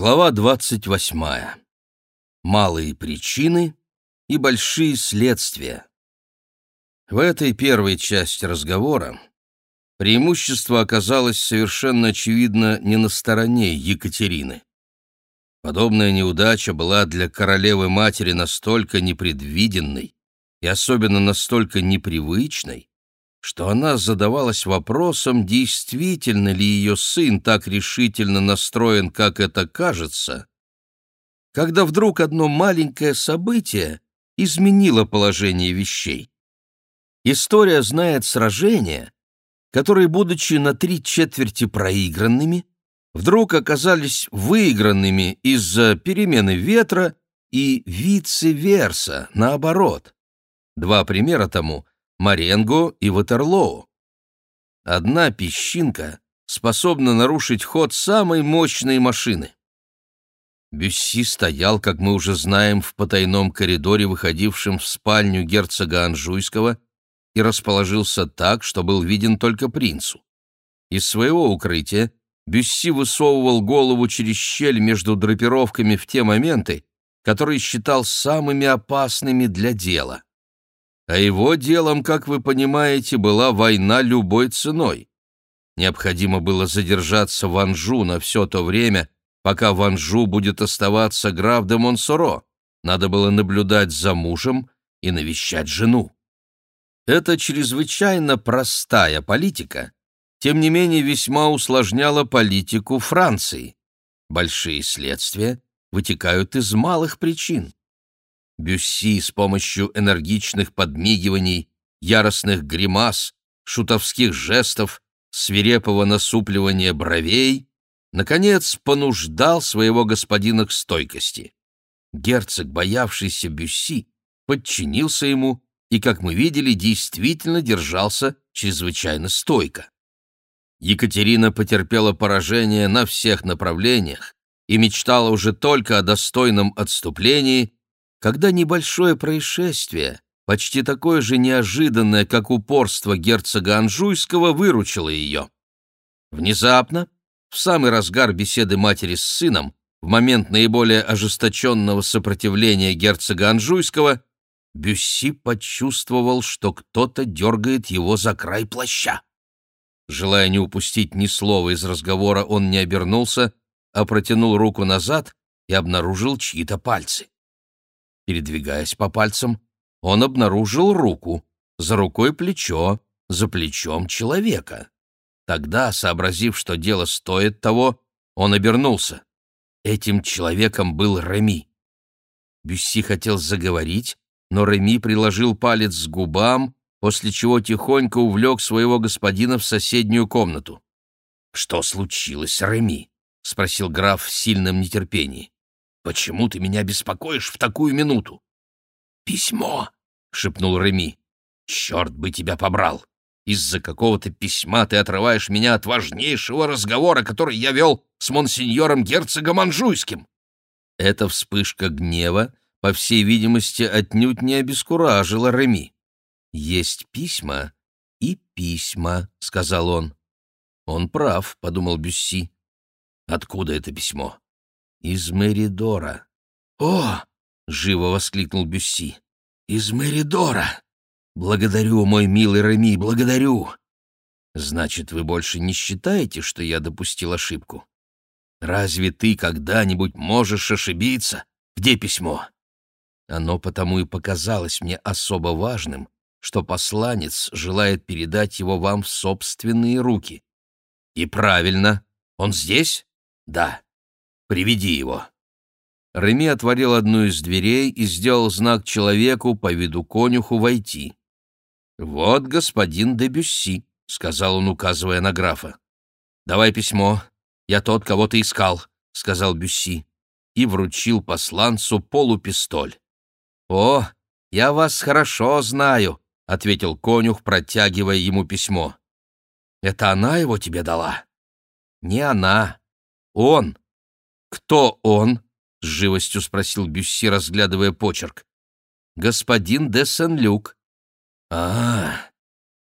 Глава 28. Малые причины и большие следствия. В этой первой части разговора преимущество оказалось совершенно очевидно не на стороне Екатерины. Подобная неудача была для королевы-матери настолько непредвиденной и особенно настолько непривычной, что она задавалась вопросом, действительно ли ее сын так решительно настроен, как это кажется, когда вдруг одно маленькое событие изменило положение вещей. История знает сражения, которые, будучи на три четверти проигранными, вдруг оказались выигранными из-за перемены ветра и вице-верса, наоборот. Два примера тому Маренго и Ватерлоу. Одна песчинка способна нарушить ход самой мощной машины. Бюсси стоял, как мы уже знаем, в потайном коридоре, выходившем в спальню герцога Анжуйского, и расположился так, что был виден только принцу. Из своего укрытия Бюсси высовывал голову через щель между драпировками в те моменты, которые считал самыми опасными для дела а его делом, как вы понимаете, была война любой ценой. Необходимо было задержаться в Анжу на все то время, пока в Анжу будет оставаться граф де Монсоро. Надо было наблюдать за мужем и навещать жену. Это чрезвычайно простая политика, тем не менее весьма усложняла политику Франции. Большие следствия вытекают из малых причин. Бюсси с помощью энергичных подмигиваний, яростных гримас, шутовских жестов, свирепого насупливания бровей, наконец понуждал своего господина к стойкости. Герцог, боявшийся Бюсси, подчинился ему и, как мы видели, действительно держался чрезвычайно стойко. Екатерина потерпела поражение на всех направлениях и мечтала уже только о достойном отступлении когда небольшое происшествие, почти такое же неожиданное, как упорство герцога Анжуйского, выручило ее. Внезапно, в самый разгар беседы матери с сыном, в момент наиболее ожесточенного сопротивления герцога Анжуйского, Бюсси почувствовал, что кто-то дергает его за край плаща. Желая не упустить ни слова из разговора, он не обернулся, а протянул руку назад и обнаружил чьи-то пальцы. Передвигаясь по пальцам, он обнаружил руку, за рукой плечо, за плечом человека. Тогда, сообразив, что дело стоит того, он обернулся. Этим человеком был Реми. Бюсси хотел заговорить, но Реми приложил палец к губам, после чего тихонько увлек своего господина в соседнюю комнату. «Что случилось, Реми?» — спросил граф в сильном нетерпении. Почему ты меня беспокоишь в такую минуту? Письмо, шепнул Реми. Черт бы тебя побрал! Из-за какого-то письма ты отрываешь меня от важнейшего разговора, который я вел с монсеньором герцогом Анжуйским. Эта вспышка гнева, по всей видимости, отнюдь не обескуражила Реми. «Есть письма и письма», — сказал он. «Он прав», — подумал Бюсси. «Откуда это письмо?» «Из Меридора». «О!» — живо воскликнул Бюсси. «Из Меридора! Благодарю, мой милый Реми, благодарю!» «Значит, вы больше не считаете, что я допустил ошибку? Разве ты когда-нибудь можешь ошибиться? Где письмо?» Оно потому и показалось мне особо важным, что посланец желает передать его вам в собственные руки. «И правильно. Он здесь?» «Да. Приведи его». Реми отворил одну из дверей и сделал знак человеку по виду конюху войти. «Вот господин де Бюсси», — сказал он, указывая на графа. «Давай письмо. Я тот, кого ты искал», — сказал Бюсси, и вручил посланцу полупистоль. «О, я вас хорошо знаю», — ответил конюх, протягивая ему письмо. «Это она его тебе дала?» «Не она. Он. «Кто он?» — с живостью спросил Бюсси, разглядывая почерк. «Господин де Сен-Люк». «А, -а, -а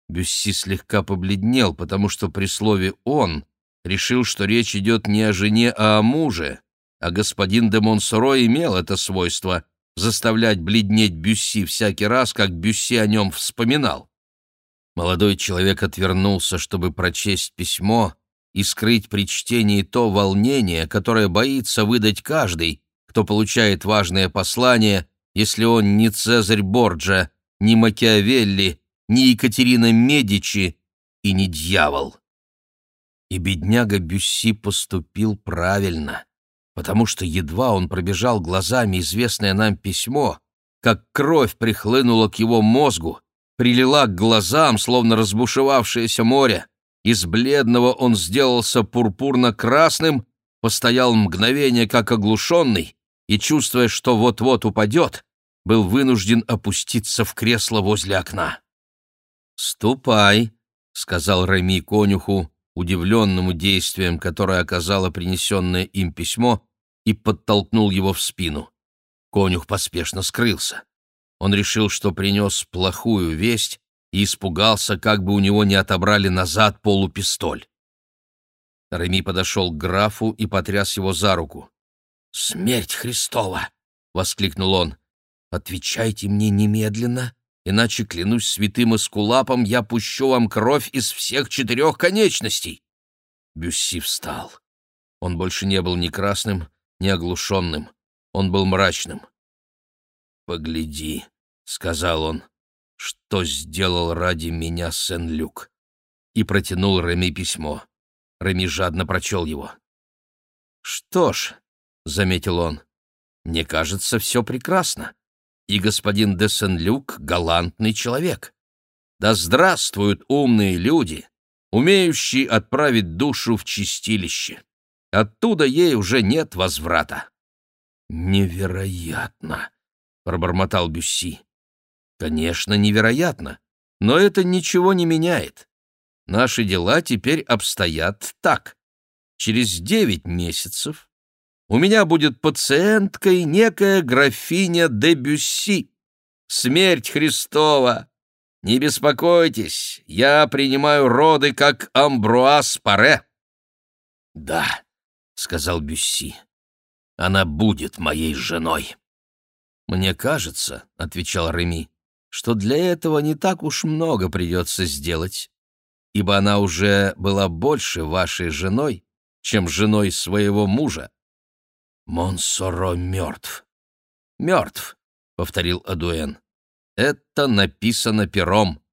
Бюсси слегка побледнел, потому что при слове «он» решил, что речь идет не о жене, а о муже, а господин де Монсоро имел это свойство — заставлять бледнеть Бюсси всякий раз, как Бюсси о нем вспоминал. Молодой человек отвернулся, чтобы прочесть письмо и скрыть при чтении то волнение, которое боится выдать каждый, кто получает важное послание, если он не Цезарь Борджа, не Макиавелли, не Екатерина Медичи и не дьявол. И бедняга Бюсси поступил правильно, потому что едва он пробежал глазами известное нам письмо, как кровь прихлынула к его мозгу, прилила к глазам, словно разбушевавшееся море. Из бледного он сделался пурпурно-красным, постоял мгновение как оглушенный и, чувствуя, что вот-вот упадет, был вынужден опуститься в кресло возле окна. «Ступай», — сказал Реми конюху, удивленному действием, которое оказало принесенное им письмо, и подтолкнул его в спину. Конюх поспешно скрылся. Он решил, что принес плохую весть, и испугался, как бы у него не отобрали назад полупистоль. Реми подошел к графу и потряс его за руку. «Смерть Христова!» — воскликнул он. «Отвечайте мне немедленно, иначе, клянусь святым эскулапом, я пущу вам кровь из всех четырех конечностей!» Бюсси встал. Он больше не был ни красным, ни оглушенным. Он был мрачным. «Погляди», — сказал он, — «что сделал ради меня Сен-Люк?» И протянул Реми письмо. Реми жадно прочел его. «Что ж», — заметил он, — «мне кажется, все прекрасно, и господин де Сен-Люк — галантный человек. Да здравствуют умные люди, умеющие отправить душу в чистилище. Оттуда ей уже нет возврата». «Невероятно!» пробормотал Бюсси. Конечно, невероятно, но это ничего не меняет. Наши дела теперь обстоят так. Через девять месяцев у меня будет пациенткой некая графиня де Бюсси. Смерть Христова! Не беспокойтесь, я принимаю роды как Амбруаз Паре. Да, сказал Бюсси, она будет моей женой. «Мне кажется», — отвечал Реми, — «что для этого не так уж много придется сделать, ибо она уже была больше вашей женой, чем женой своего мужа». «Монсоро мертв». «Мертв», — повторил Адуэн. «Это написано пером».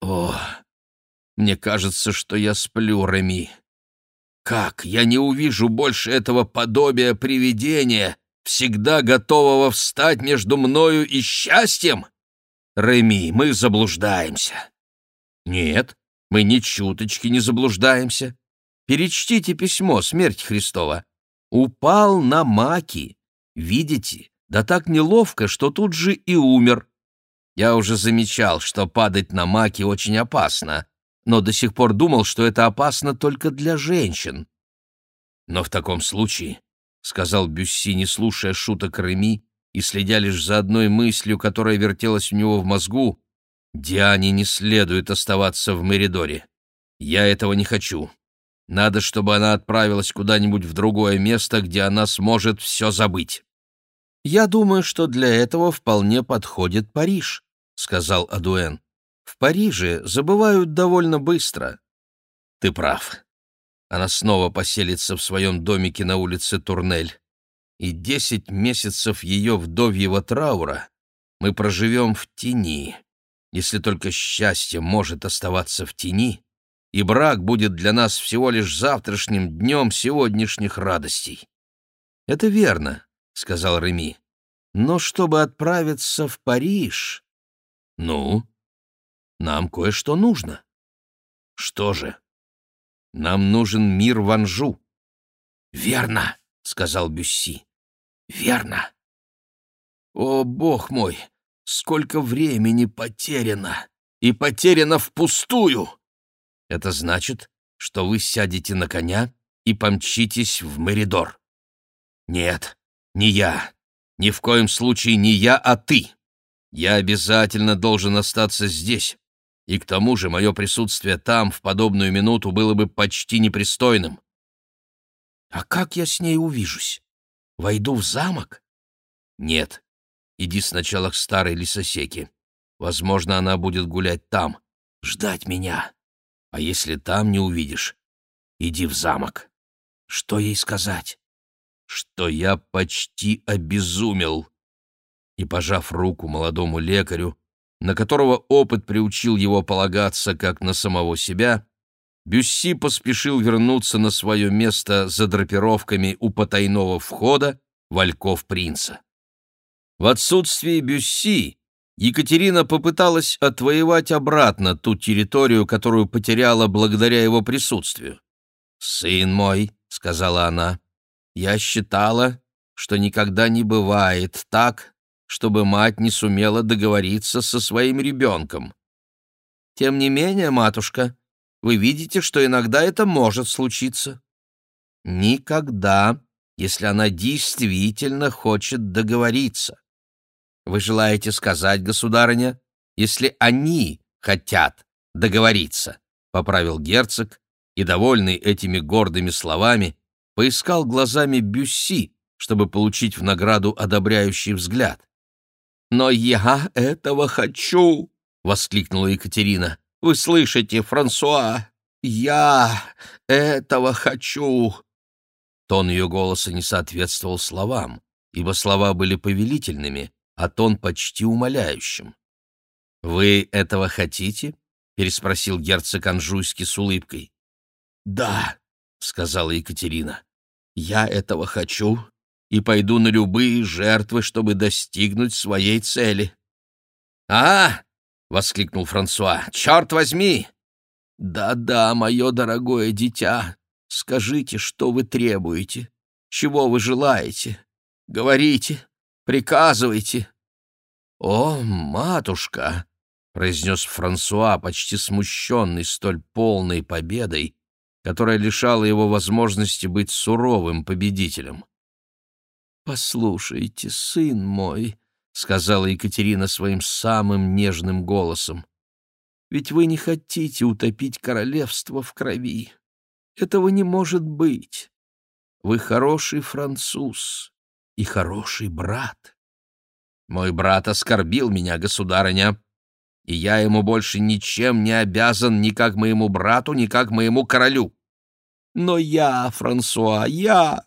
«О, мне кажется, что я сплю, Реми. Как я не увижу больше этого подобия привидения!» всегда готового встать между мною и счастьем? Реми, мы заблуждаемся. Нет, мы ни чуточки не заблуждаемся. Перечтите письмо «Смерть Христова». Упал на маки. Видите, да так неловко, что тут же и умер. Я уже замечал, что падать на маки очень опасно, но до сих пор думал, что это опасно только для женщин. Но в таком случае сказал Бюсси, не слушая шуток Реми и следя лишь за одной мыслью, которая вертелась у него в мозгу, «Диане не следует оставаться в Меридоре. Я этого не хочу. Надо, чтобы она отправилась куда-нибудь в другое место, где она сможет все забыть». «Я думаю, что для этого вполне подходит Париж», — сказал Адуэн. «В Париже забывают довольно быстро». «Ты прав она снова поселится в своем домике на улице Турнель. И десять месяцев ее вдовьего траура мы проживем в тени, если только счастье может оставаться в тени, и брак будет для нас всего лишь завтрашним днем сегодняшних радостей. — Это верно, — сказал Реми. — Но чтобы отправиться в Париж... — Ну, нам кое-что нужно. — Что же? — нам нужен мир в Анжу». «Верно», — сказал Бюсси. «Верно». «О, бог мой, сколько времени потеряно! И потеряно впустую!» «Это значит, что вы сядете на коня и помчитесь в Меридор». «Нет, не я. Ни в коем случае не я, а ты. Я обязательно должен остаться здесь, и к тому же мое присутствие там в подобную минуту было бы почти непристойным. А как я с ней увижусь? Войду в замок? Нет. Иди сначала к старой лесосеке. Возможно, она будет гулять там, ждать меня. А если там не увидишь, иди в замок. Что ей сказать? Что я почти обезумел. И, пожав руку молодому лекарю, на которого опыт приучил его полагаться как на самого себя, Бюсси поспешил вернуться на свое место за драпировками у потайного входа вальков принца. В отсутствие Бюсси Екатерина попыталась отвоевать обратно ту территорию, которую потеряла благодаря его присутствию. «Сын мой», — сказала она, — «я считала, что никогда не бывает так, чтобы мать не сумела договориться со своим ребенком. Тем не менее, матушка, вы видите, что иногда это может случиться. Никогда, если она действительно хочет договориться. Вы желаете сказать, государыня, если они хотят договориться, — поправил герцог, и, довольный этими гордыми словами, поискал глазами Бюсси, чтобы получить в награду одобряющий взгляд. «Но я этого хочу!» — воскликнула Екатерина. «Вы слышите, Франсуа? Я этого хочу!» Тон ее голоса не соответствовал словам, ибо слова были повелительными, а тон почти умоляющим. «Вы этого хотите?» — переспросил герцог Анжуйский с улыбкой. «Да», — сказала Екатерина, — «я этого хочу и пойду на любые жертвы, чтобы достигнуть своей цели». «А!» — воскликнул Франсуа. «Черт возьми!» «Да-да, мое дорогое дитя, скажите, что вы требуете, чего вы желаете. Говорите, приказывайте». «О, матушка!» — произнес Франсуа, почти смущенный столь полной победой, которая лишала его возможности быть суровым победителем. «Послушайте, сын мой», — сказала Екатерина своим самым нежным голосом, «ведь вы не хотите утопить королевство в крови. Этого не может быть. Вы хороший француз и хороший брат. Мой брат оскорбил меня, государыня, и я ему больше ничем не обязан ни как моему брату, ни как моему королю. Но я, Франсуа, я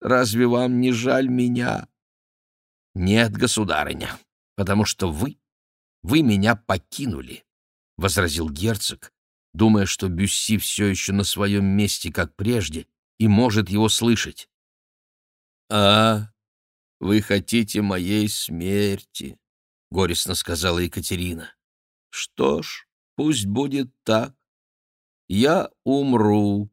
Разве вам не жаль меня? Нет, государыня, потому что вы, вы меня покинули, — возразил герцог, думая, что Бюсси все еще на своем месте, как прежде, и может его слышать. «А, вы хотите моей смерти», — горестно сказала Екатерина. «Что ж, пусть будет так. Я умру,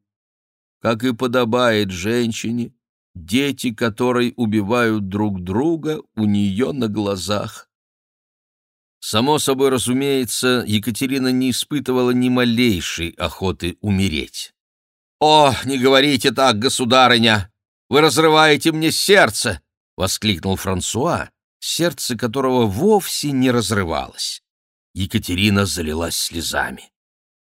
как и подобает женщине, дети которой убивают друг друга у нее на глазах. Само собой разумеется, Екатерина не испытывала ни малейшей охоты умереть. «О, не говорите так, государыня! Вы разрываете мне сердце!» — воскликнул Франсуа, сердце которого вовсе не разрывалось. Екатерина залилась слезами.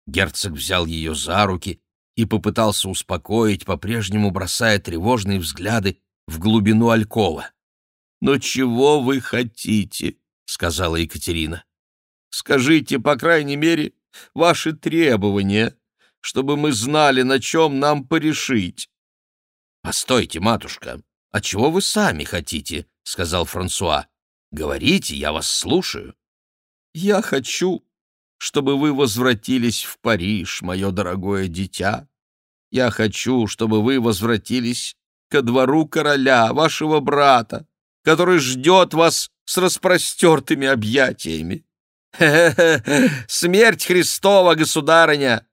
Герцог взял ее за руки и попытался успокоить, по-прежнему бросая тревожные взгляды в глубину Алькова. «Но чего вы хотите?» — сказала Екатерина. «Скажите, по крайней мере, ваши требования, чтобы мы знали, на чем нам порешить». «Постойте, матушка, а чего вы сами хотите?» — сказал Франсуа. «Говорите, я вас слушаю». «Я хочу, чтобы вы возвратились в Париж, мое дорогое дитя. Я хочу, чтобы вы возвратились ко двору короля, вашего брата, который ждет вас с распростертыми объятиями. Хе-хе-хе, смерть Христова, государыня!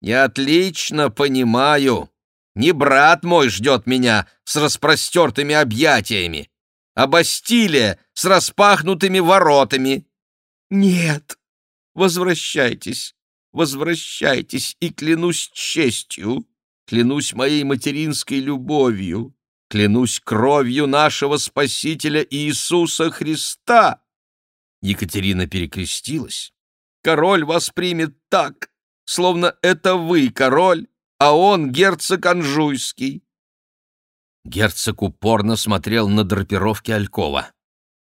Я отлично понимаю. Не брат мой ждет меня с распростертыми объятиями, а Бастилия с распахнутыми воротами. Нет, Возвращайтесь, возвращайтесь, и клянусь честью, клянусь моей материнской любовью, клянусь кровью нашего Спасителя Иисуса Христа!» Екатерина перекрестилась. «Король воспримет так, словно это вы король, а он герцог Анжуйский». Герцог упорно смотрел на драпировки Алькова.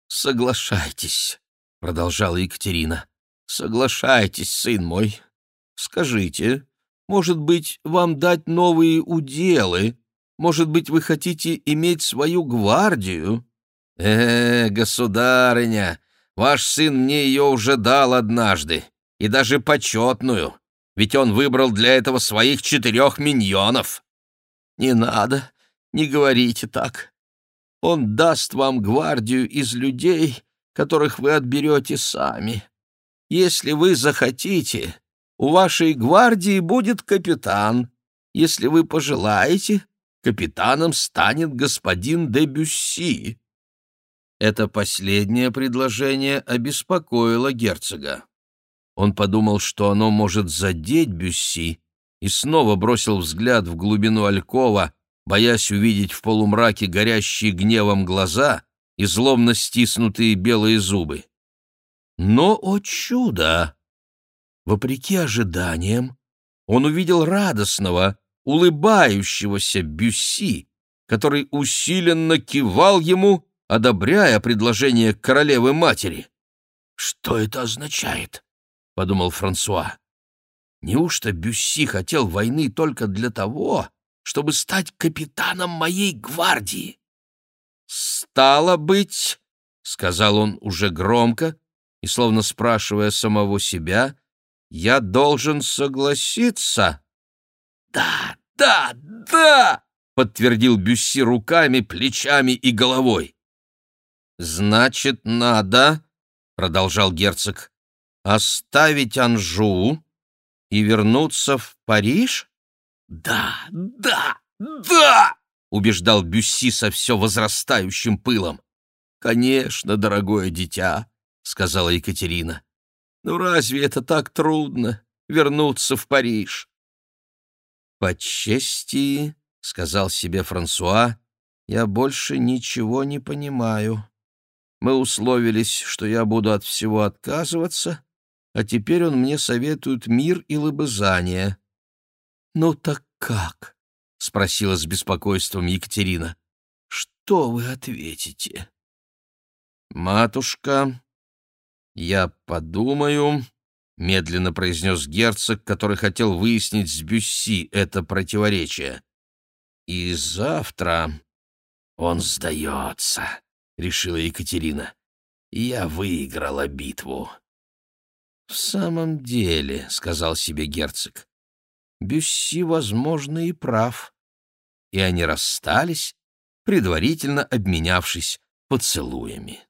«Соглашайтесь», — продолжала Екатерина. «Соглашайтесь, сын мой. Скажите, может быть, вам дать новые уделы? Может быть, вы хотите иметь свою гвардию?» «Э, государыня, ваш сын мне ее уже дал однажды, и даже почетную, ведь он выбрал для этого своих четырех миньонов». «Не надо, не говорите так. Он даст вам гвардию из людей, которых вы отберете сами. Если вы захотите, у вашей гвардии будет капитан. Если вы пожелаете, капитаном станет господин де Бюсси». Это последнее предложение обеспокоило герцога. Он подумал, что оно может задеть Бюсси, и снова бросил взгляд в глубину Алькова, боясь увидеть в полумраке горящие гневом глаза и злобно стиснутые белые зубы. Но, о чудо! Вопреки ожиданиям, он увидел радостного, улыбающегося Бюсси, который усиленно кивал ему, одобряя предложение королевы-матери. «Что это означает?» — подумал Франсуа. «Неужто Бюсси хотел войны только для того, чтобы стать капитаном моей гвардии?» «Стало быть», — сказал он уже громко и словно спрашивая самого себя, — «я должен согласиться». «Да, да, да!» — подтвердил Бюсси руками, плечами и головой. «Значит, надо», — продолжал герцог, — «оставить Анжу и вернуться в Париж?» «Да, да, да!» — убеждал Бюсси со все возрастающим пылом. «Конечно, дорогое дитя», — сказала Екатерина. «Ну разве это так трудно — вернуться в Париж?» «По чести», — сказал себе Франсуа, — «я больше ничего не понимаю». Мы условились, что я буду от всего отказываться, а теперь он мне советует мир и лобызание. — Ну так как? — спросила с беспокойством Екатерина. — Что вы ответите? — Матушка, я подумаю, — медленно произнес герцог, который хотел выяснить с Бюсси это противоречие. — И завтра он сдается решила Екатерина. «Я выиграла битву». «В самом деле», — сказал себе герцог, — «Бюсси, возможно, и прав». И они расстались, предварительно обменявшись поцелуями.